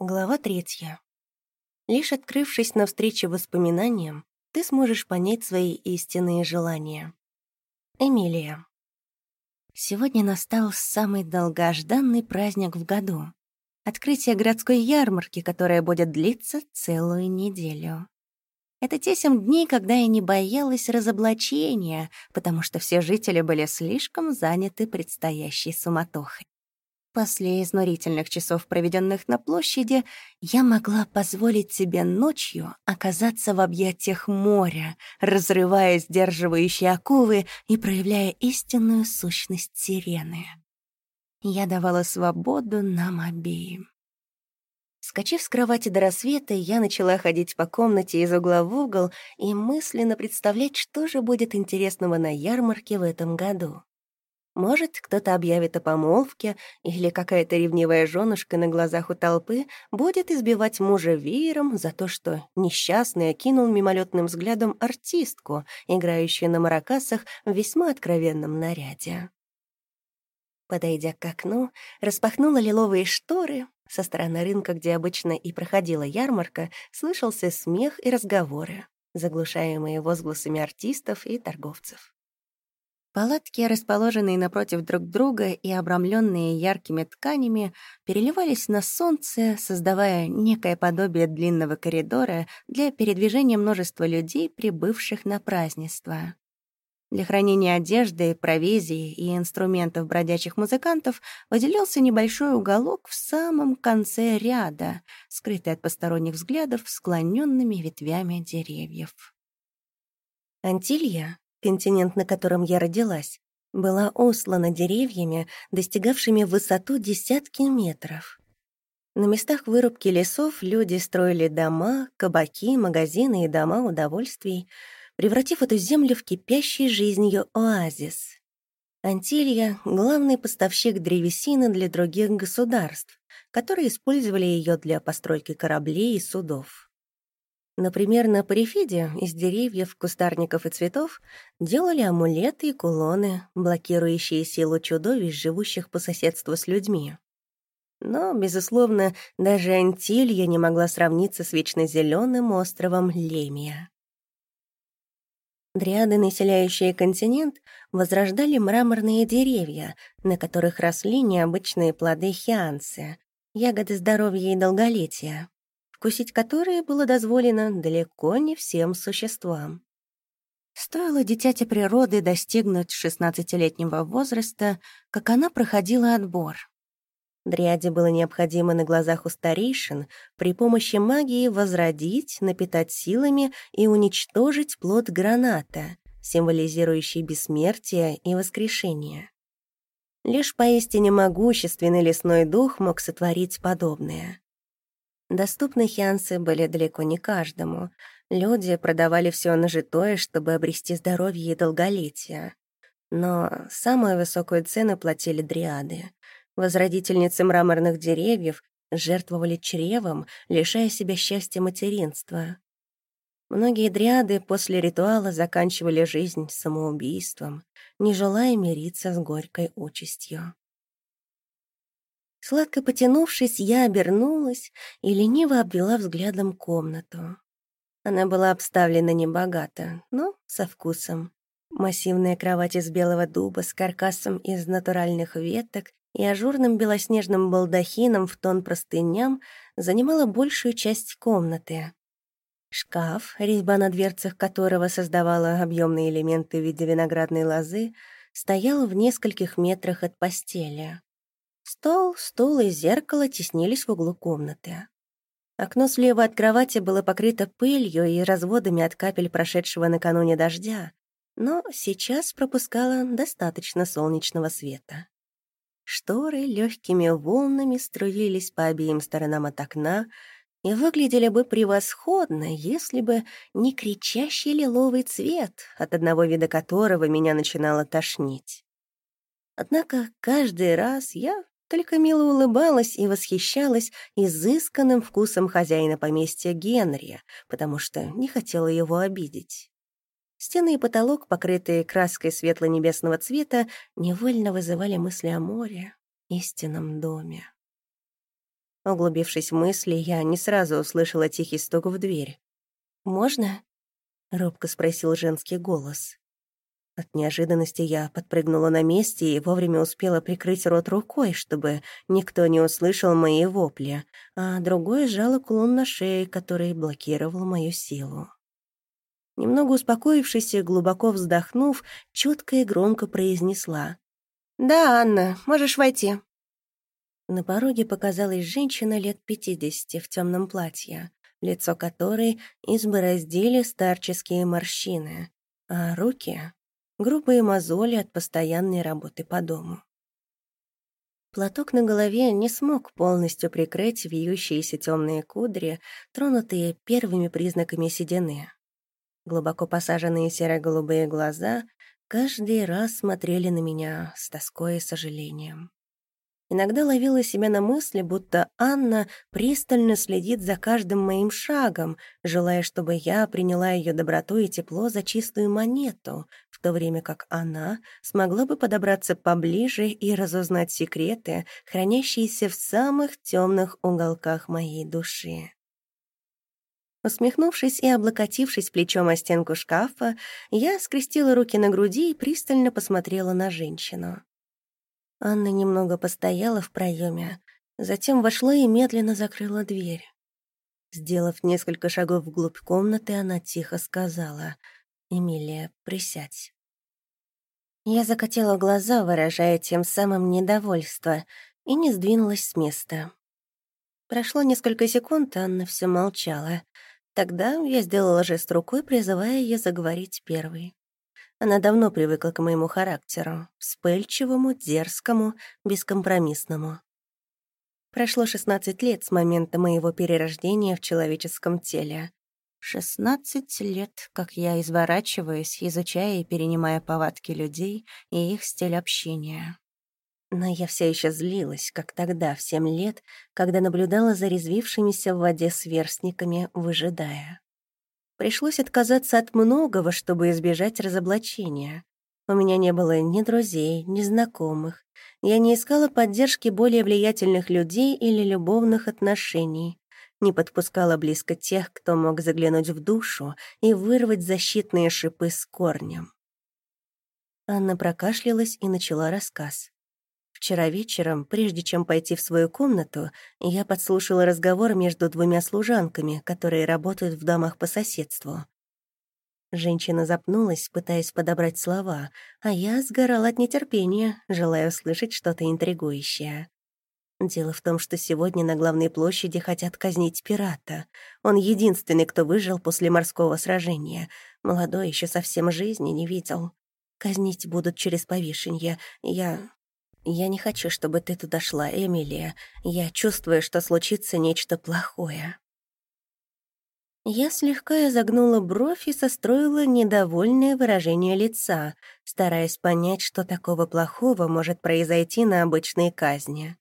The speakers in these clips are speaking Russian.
Глава третья. Лишь открывшись навстречу воспоминаниям, ты сможешь понять свои истинные желания. Эмилия. Сегодня настал самый долгожданный праздник в году. Открытие городской ярмарки, которая будет длиться целую неделю. Это те семь дней, когда я не боялась разоблачения, потому что все жители были слишком заняты предстоящей суматохой. После изнурительных часов, проведенных на площади, я могла позволить себе ночью оказаться в объятиях моря, разрывая сдерживающие оковы и проявляя истинную сущность сирены. Я давала свободу нам обеим. Скочив с кровати до рассвета, я начала ходить по комнате из угла в угол и мысленно представлять, что же будет интересного на ярмарке в этом году. Может, кто-то объявит о помолвке, или какая-то ревнивая женушка на глазах у толпы будет избивать мужа веером за то, что несчастный окинул мимолетным взглядом артистку, играющую на маракасах в весьма откровенном наряде. Подойдя к окну, распахнула лиловые шторы. Со стороны рынка, где обычно и проходила ярмарка, слышался смех и разговоры, заглушаемые возгласами артистов и торговцев. Палатки, расположенные напротив друг друга и обрамленные яркими тканями, переливались на солнце, создавая некое подобие длинного коридора для передвижения множества людей, прибывших на празднество. Для хранения одежды, провизии и инструментов бродячих музыкантов выделился небольшой уголок в самом конце ряда, скрытый от посторонних взглядов склоненными ветвями деревьев. Антилья, континент, на котором я родилась, была услана деревьями, достигавшими высоту десятки метров. На местах вырубки лесов люди строили дома, кабаки, магазины и дома удовольствий, превратив эту землю в кипящий жизнью оазис. Антилья — главный поставщик древесины для других государств, которые использовали ее для постройки кораблей и судов. Например, на Парифиде из деревьев, кустарников и цветов делали амулеты и кулоны, блокирующие силу чудовищ, живущих по соседству с людьми. Но, безусловно, даже Антилья не могла сравниться с вечно зеленым островом Лемия. Дриады, населяющие континент, возрождали мраморные деревья, на которых росли необычные плоды хианцы, ягоды здоровья и долголетия вкусить которые было дозволено далеко не всем существам. Стоило дитяти природы достигнуть шестнадцатилетнего возраста, как она проходила отбор. Дриаде было необходимо на глазах у старейшин при помощи магии возродить, напитать силами и уничтожить плод граната, символизирующий бессмертие и воскрешение. Лишь поистине могущественный лесной дух мог сотворить подобное. Доступны хианцы были далеко не каждому. Люди продавали все нажитое, чтобы обрести здоровье и долголетие. Но самую высокую цену платили дриады. Возродительницы мраморных деревьев жертвовали чревом, лишая себя счастья материнства. Многие дриады после ритуала заканчивали жизнь самоубийством, не желая мириться с горькой участью. Сладко потянувшись, я обернулась и лениво обвела взглядом комнату. Она была обставлена небогато, но со вкусом. Массивная кровать из белого дуба с каркасом из натуральных веток и ажурным белоснежным балдахином в тон простыням занимала большую часть комнаты. Шкаф, резьба на дверцах которого создавала объемные элементы в виде виноградной лозы, стоял в нескольких метрах от постели. Стол, стул и зеркало теснились в углу комнаты. Окно слева от кровати было покрыто пылью и разводами от капель прошедшего накануне дождя, но сейчас пропускало достаточно солнечного света. Шторы легкими волнами струились по обеим сторонам от окна и выглядели бы превосходно, если бы не кричащий лиловый цвет, от одного вида которого меня начинало тошнить. Однако каждый раз я только мило улыбалась и восхищалась изысканным вкусом хозяина поместья Генрия, потому что не хотела его обидеть. Стены и потолок, покрытые краской светло-небесного цвета, невольно вызывали мысли о море, истинном доме. Углубившись в мысли, я не сразу услышала тихий стук в дверь. «Можно?» — робко спросил женский голос. От неожиданности я подпрыгнула на месте и вовремя успела прикрыть рот рукой, чтобы никто не услышал мои вопли, а другое сжало кулон на шее, который блокировал мою силу. Немного успокоившись и глубоко вздохнув, четко и громко произнесла. «Да, Анна, можешь войти». На пороге показалась женщина лет пятидесяти в темном платье, лицо которой избороздили старческие морщины, а руки грубые мозоли от постоянной работы по дому. Платок на голове не смог полностью прикрыть вьющиеся темные кудри, тронутые первыми признаками седины. Глубоко посаженные серо-голубые глаза каждый раз смотрели на меня с тоской и сожалением. Иногда ловила себя на мысли, будто Анна пристально следит за каждым моим шагом, желая, чтобы я приняла ее доброту и тепло за чистую монету, в то время как она смогла бы подобраться поближе и разузнать секреты, хранящиеся в самых темных уголках моей души. Усмехнувшись и облокотившись плечом о стенку шкафа, я скрестила руки на груди и пристально посмотрела на женщину. Анна немного постояла в проеме, затем вошла и медленно закрыла дверь. Сделав несколько шагов вглубь комнаты, она тихо сказала, «Эмилия, присядь». Я закатила глаза, выражая тем самым недовольство, и не сдвинулась с места. Прошло несколько секунд, Анна все молчала. Тогда я сделала жест рукой, призывая ее заговорить первой. Она давно привыкла к моему характеру — вспыльчивому, дерзкому, бескомпромиссному. Прошло 16 лет с момента моего перерождения в человеческом теле. 16 лет, как я изворачиваюсь, изучая и перенимая повадки людей и их стиль общения. Но я все еще злилась, как тогда, в семь лет, когда наблюдала за резвившимися в воде сверстниками, выжидая. Пришлось отказаться от многого, чтобы избежать разоблачения. У меня не было ни друзей, ни знакомых. Я не искала поддержки более влиятельных людей или любовных отношений. Не подпускала близко тех, кто мог заглянуть в душу и вырвать защитные шипы с корнем. Анна прокашлялась и начала рассказ. Вчера вечером, прежде чем пойти в свою комнату, я подслушала разговор между двумя служанками, которые работают в домах по соседству. Женщина запнулась, пытаясь подобрать слова, а я сгорала от нетерпения, желая услышать что-то интригующее. Дело в том, что сегодня на главной площади хотят казнить пирата. Он единственный, кто выжил после морского сражения. Молодой еще совсем жизни не видел. Казнить будут через повешенье. Я... «Я не хочу, чтобы ты туда шла, Эмилия. Я чувствую, что случится нечто плохое». Я слегка изогнула бровь и состроила недовольное выражение лица, стараясь понять, что такого плохого может произойти на обычной казни.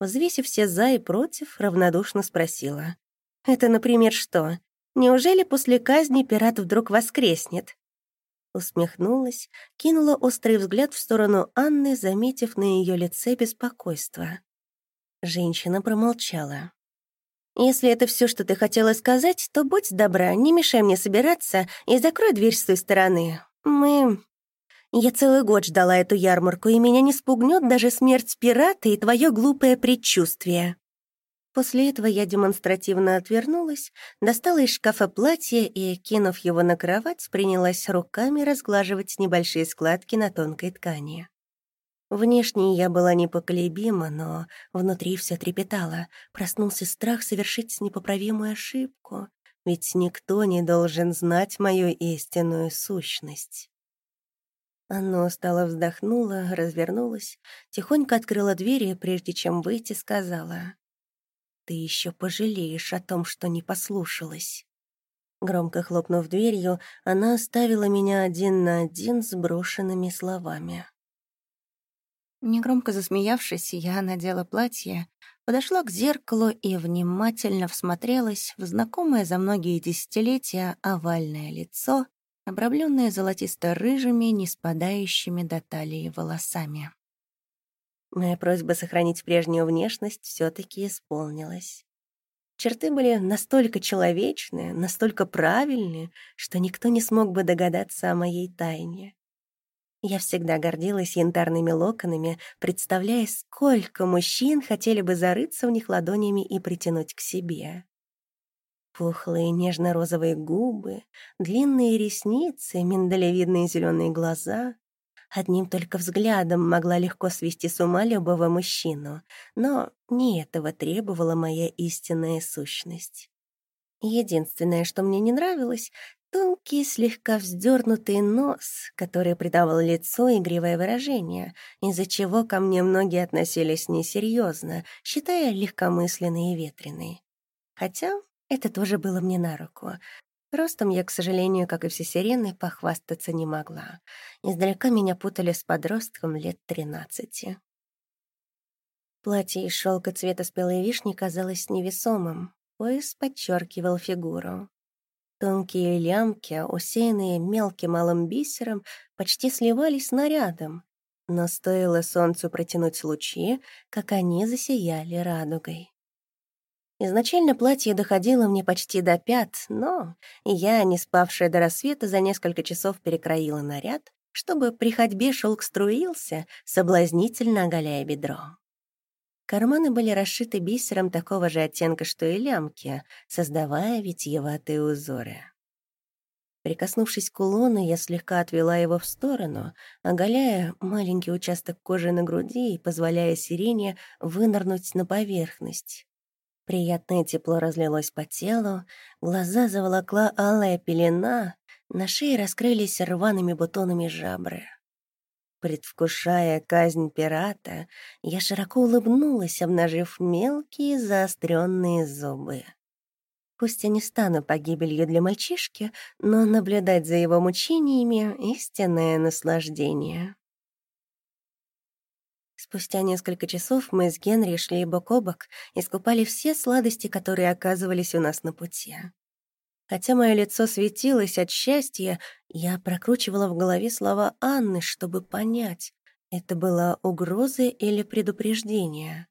Взвесив все «за» и «против», равнодушно спросила. «Это, например, что? Неужели после казни пират вдруг воскреснет? усмехнулась, кинула острый взгляд в сторону Анны, заметив на ее лице беспокойство. Женщина промолчала. «Если это все, что ты хотела сказать, то будь добра, не мешай мне собираться и закрой дверь с той стороны. Мы... Я целый год ждала эту ярмарку, и меня не спугнет даже смерть пирата и твое глупое предчувствие». После этого я демонстративно отвернулась, достала из шкафа платье и, кинув его на кровать, принялась руками разглаживать небольшие складки на тонкой ткани. Внешне я была непоколебима, но внутри все трепетало. Проснулся страх совершить непоправимую ошибку, ведь никто не должен знать мою истинную сущность. Анна устало вздохнула, развернулась, тихонько открыла дверь и, прежде чем выйти, сказала ты еще пожалеешь о том, что не послушалась». Громко хлопнув дверью, она оставила меня один на один с брошенными словами. Негромко засмеявшись, я надела платье, подошла к зеркалу и внимательно всмотрелась в знакомое за многие десятилетия овальное лицо, обрамленное золотисто-рыжими, не спадающими до талии волосами. Моя просьба сохранить прежнюю внешность все таки исполнилась. Черты были настолько человечные, настолько правильные, что никто не смог бы догадаться о моей тайне. Я всегда гордилась янтарными локонами, представляя, сколько мужчин хотели бы зарыться в них ладонями и притянуть к себе. Пухлые нежно-розовые губы, длинные ресницы, миндалевидные зеленые глаза. Одним только взглядом могла легко свести с ума любого мужчину, но не этого требовала моя истинная сущность. Единственное, что мне не нравилось, тонкий, слегка вздернутый нос, который придавал лицу игривое выражение, из-за чего ко мне многие относились несерьезно, считая легкомысленной и ветреной. Хотя это тоже было мне на руку. Ростом я, к сожалению, как и все сирены, похвастаться не могла. Издалека меня путали с подростком лет тринадцати. Платье из шелка цвета спелой вишни казалось невесомым. Пояс подчеркивал фигуру. Тонкие лямки, усеянные мелким малым бисером, почти сливались снарядом. Но стоило солнцу протянуть лучи, как они засияли радугой. Изначально платье доходило мне почти до пят, но я, не спавшая до рассвета, за несколько часов перекроила наряд, чтобы при ходьбе шелк струился, соблазнительно оголяя бедро. Карманы были расшиты бисером такого же оттенка, что и лямки, создавая витьеватые узоры. Прикоснувшись к кулону, я слегка отвела его в сторону, оголяя маленький участок кожи на груди и позволяя сирене вынырнуть на поверхность. Приятное тепло разлилось по телу, глаза заволокла алая пелена, на шее раскрылись рваными бутонами жабры. Предвкушая казнь пирата, я широко улыбнулась, обнажив мелкие заостренные зубы. Пусть я не стану погибелью для мальчишки, но наблюдать за его мучениями — истинное наслаждение. Спустя несколько часов мы с Генри шли бок о бок и скупали все сладости, которые оказывались у нас на пути. Хотя мое лицо светилось от счастья, я прокручивала в голове слова Анны, чтобы понять, это была угроза или предупреждение.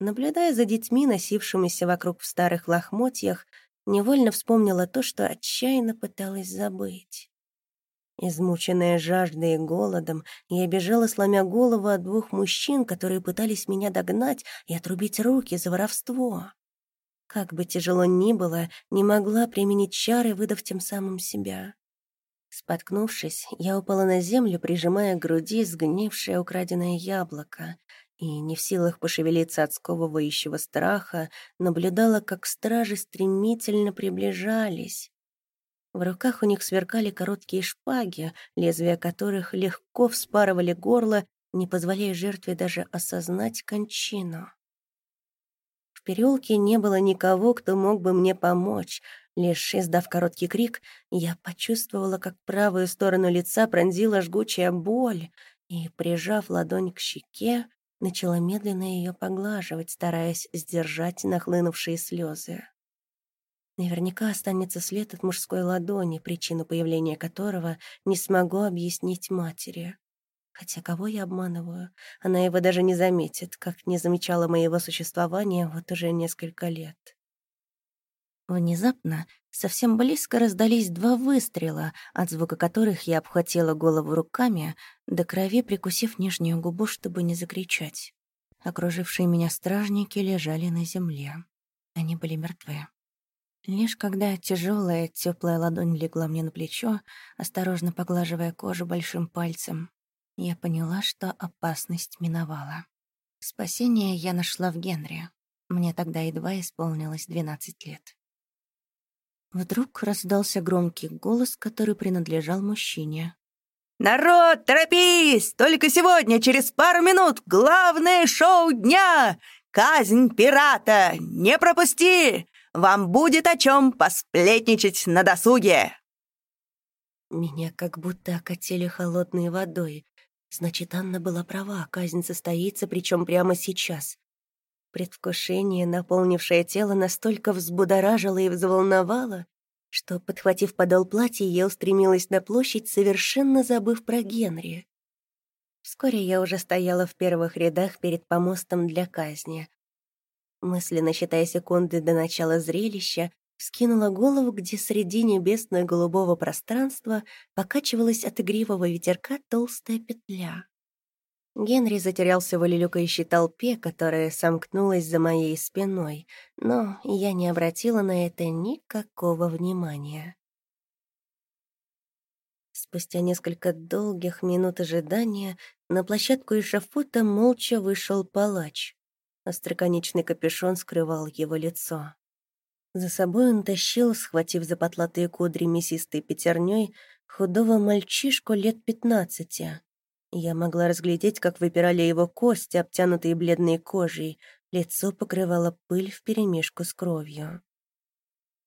Наблюдая за детьми, носившимися вокруг в старых лохмотьях, невольно вспомнила то, что отчаянно пыталась забыть. Измученная жаждой и голодом, я бежала, сломя голову от двух мужчин, которые пытались меня догнать и отрубить руки за воровство. Как бы тяжело ни было, не могла применить чары, выдав тем самым себя. Споткнувшись, я упала на землю, прижимая к груди сгнившее украденное яблоко, и, не в силах пошевелиться от сковывающего страха, наблюдала, как стражи стремительно приближались. В руках у них сверкали короткие шпаги, лезвия которых легко вспарывали горло, не позволяя жертве даже осознать кончину. В переулке не было никого, кто мог бы мне помочь. Лишь издав короткий крик, я почувствовала, как правую сторону лица пронзила жгучая боль, и, прижав ладонь к щеке, начала медленно ее поглаживать, стараясь сдержать нахлынувшие слезы. Наверняка останется след от мужской ладони, причину появления которого не смогу объяснить матери. Хотя кого я обманываю? Она его даже не заметит, как не замечала моего существования вот уже несколько лет. Внезапно совсем близко раздались два выстрела, от звука которых я обхватила голову руками, до крови прикусив нижнюю губу, чтобы не закричать. Окружившие меня стражники лежали на земле. Они были мертвы. Лишь когда тяжелая, теплая ладонь легла мне на плечо, осторожно поглаживая кожу большим пальцем, я поняла, что опасность миновала. Спасение я нашла в Генри. Мне тогда едва исполнилось 12 лет. Вдруг раздался громкий голос, который принадлежал мужчине. «Народ, торопись! Только сегодня, через пару минут, главное шоу дня! Казнь пирата! Не пропусти! Вам будет о чем посплетничать на досуге!» Меня как будто окатили холодной водой. Значит, Анна была права, казнь состоится, причем прямо сейчас. Предвкушение, наполнившее тело, настолько взбудоражило и взволновало, что, подхватив подол платья, я устремилась на площадь, совершенно забыв про Генри. Вскоре я уже стояла в первых рядах перед помостом для казни. Мысленно считая секунды до начала зрелища, скинула голову, где среди небесно-голубого пространства покачивалась от игривого ветерка толстая петля. Генри затерялся в улюлюкающей толпе, которая сомкнулась за моей спиной, но я не обратила на это никакого внимания. Спустя несколько долгих минут ожидания на площадку эшафота молча вышел палач. Остроконечный капюшон скрывал его лицо. За собой он тащил, схватив за потлатые кудри мясистой пятерней, худого мальчишку лет пятнадцати. Я могла разглядеть, как выпирали его кости, обтянутые бледной кожей. Лицо покрывало пыль вперемешку с кровью.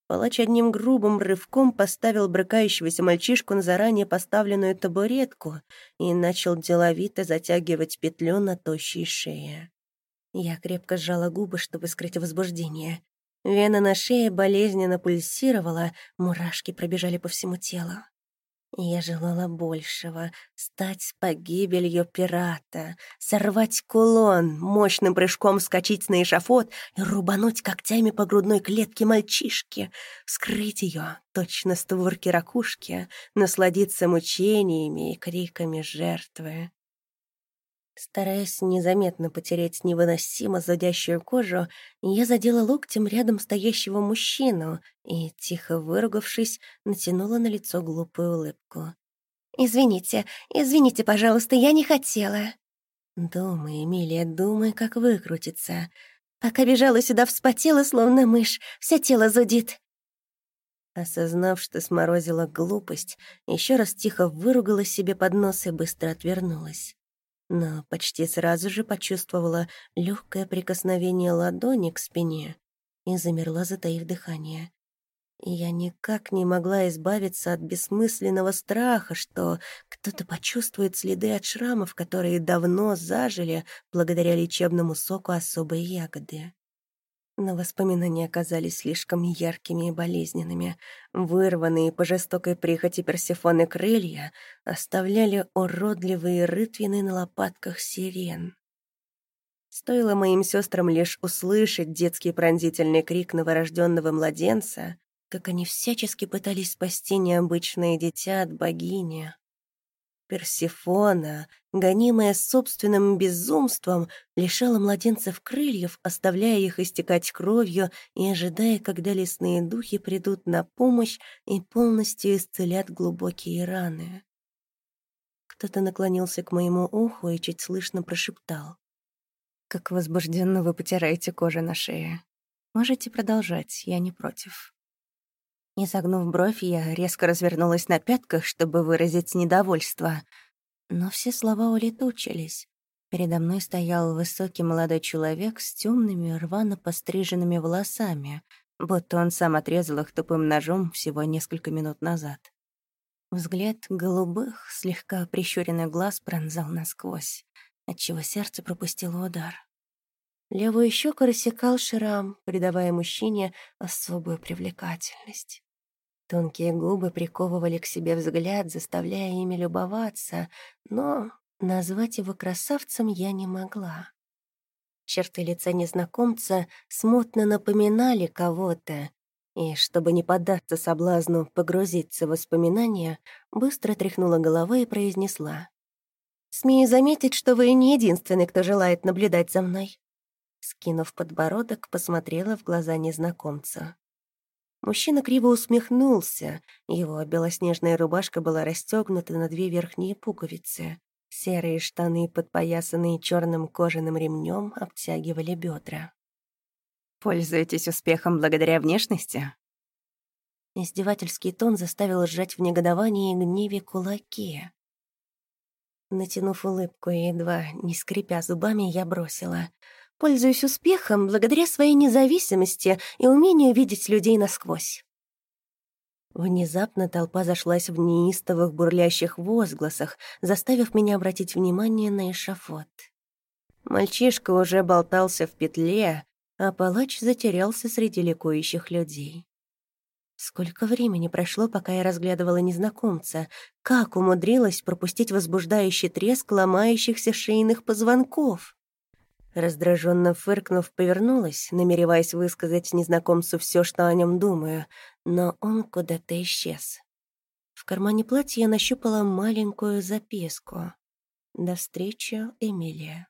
Палач одним грубым рывком поставил брыкающегося мальчишку на заранее поставленную табуретку и начал деловито затягивать петлю на тощей шее. Я крепко сжала губы, чтобы скрыть возбуждение. Вена на шее болезненно пульсировала, мурашки пробежали по всему телу. Я желала большего — стать погибелью пирата, сорвать кулон, мощным прыжком скачать на эшафот и рубануть когтями по грудной клетке мальчишки, вскрыть ее, точно створки ракушки, насладиться мучениями и криками жертвы. Стараясь незаметно потерять невыносимо зудящую кожу, я задела локтем рядом стоящего мужчину и, тихо выругавшись, натянула на лицо глупую улыбку. «Извините, извините, пожалуйста, я не хотела». «Думай, Эмилия, думай, как выкрутиться. Пока бежала сюда, вспотела, словно мышь, все тело зудит». Осознав, что сморозила глупость, еще раз тихо выругала себе под нос и быстро отвернулась но почти сразу же почувствовала легкое прикосновение ладони к спине и замерла, затаив дыхание. я никак не могла избавиться от бессмысленного страха, что кто-то почувствует следы от шрамов, которые давно зажили благодаря лечебному соку особой ягоды. Но воспоминания оказались слишком яркими и болезненными. Вырванные по жестокой прихоти Персифоны крылья оставляли уродливые рытвины на лопатках сирен. Стоило моим сестрам лишь услышать детский пронзительный крик новорожденного младенца, как они всячески пытались спасти необычное дитя от богини. Персифона, гонимая собственным безумством, лишала младенцев крыльев, оставляя их истекать кровью и ожидая, когда лесные духи придут на помощь и полностью исцелят глубокие раны. Кто-то наклонился к моему уху и чуть слышно прошептал. «Как возбужденно вы потираете кожу на шее. Можете продолжать, я не против». Изогнув бровь, я резко развернулась на пятках, чтобы выразить недовольство. Но все слова улетучились. Передо мной стоял высокий молодой человек с темными, рвано постриженными волосами, будто он сам отрезал их тупым ножом всего несколько минут назад. Взгляд голубых, слегка прищуренный глаз пронзал насквозь, отчего сердце пропустило удар. Левую щеку рассекал шрам, придавая мужчине особую привлекательность. Тонкие губы приковывали к себе взгляд, заставляя ими любоваться, но назвать его красавцем я не могла. Черты лица незнакомца смутно напоминали кого-то, и, чтобы не поддаться соблазну погрузиться в воспоминания, быстро тряхнула головой и произнесла. «Смею заметить, что вы не единственный, кто желает наблюдать за мной». Скинув подбородок, посмотрела в глаза незнакомца. Мужчина криво усмехнулся. Его белоснежная рубашка была расстегнута на две верхние пуговицы. Серые штаны, подпоясанные черным кожаным ремнем, обтягивали бедра. «Пользуетесь успехом благодаря внешности?» Издевательский тон заставил сжать в негодовании и гневе кулаки. Натянув улыбку и едва не скрипя зубами, я бросила — Пользуюсь успехом благодаря своей независимости и умению видеть людей насквозь. Внезапно толпа зашлась в неистовых бурлящих возгласах, заставив меня обратить внимание на эшафот. Мальчишка уже болтался в петле, а палач затерялся среди ликующих людей. Сколько времени прошло, пока я разглядывала незнакомца? Как умудрилась пропустить возбуждающий треск ломающихся шейных позвонков? Раздраженно фыркнув, повернулась, намереваясь высказать незнакомцу все, что о нем думаю, но он куда-то исчез. В кармане платья я нащупала маленькую записку. «До встречи, Эмилия».